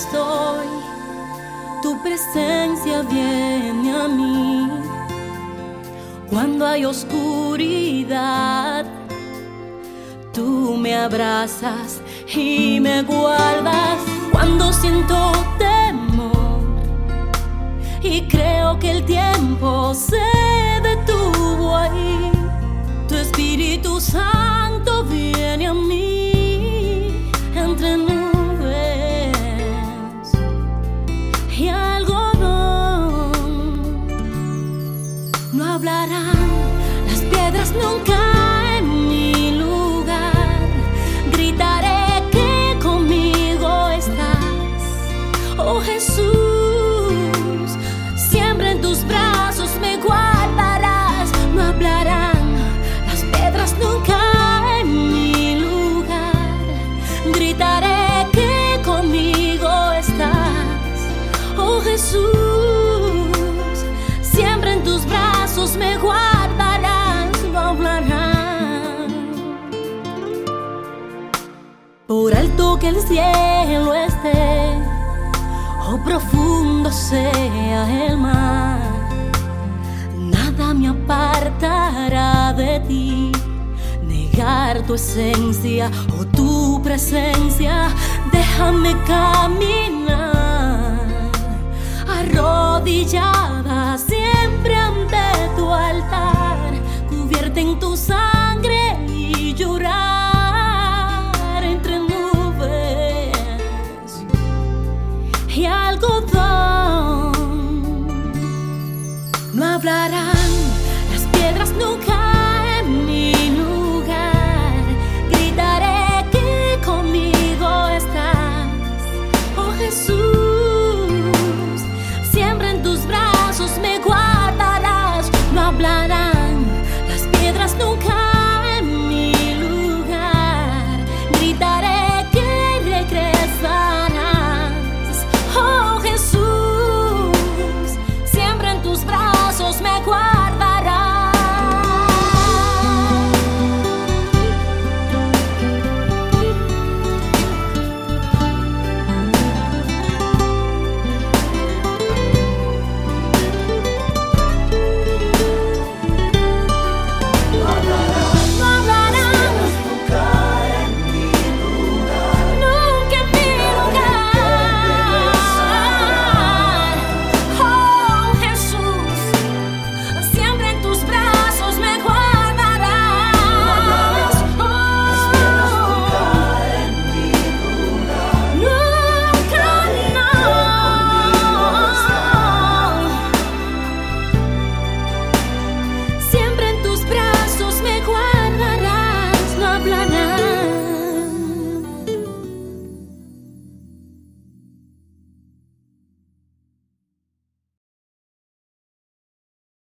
estoy, tu presencia viene a mí. Cuando hay oscuridad, tú me abrazas y me guardas. Cuando siento temor y creo que el tiempo se No hablarán las piedras nunca Por alto que el cielo esté, o profundo sea el mar, nada me apartará de ti. Negar tu esencia o tu presencia, déjame caminar. Arrodillada siempre ante tu altar, cubierta en tu sangre algodón. No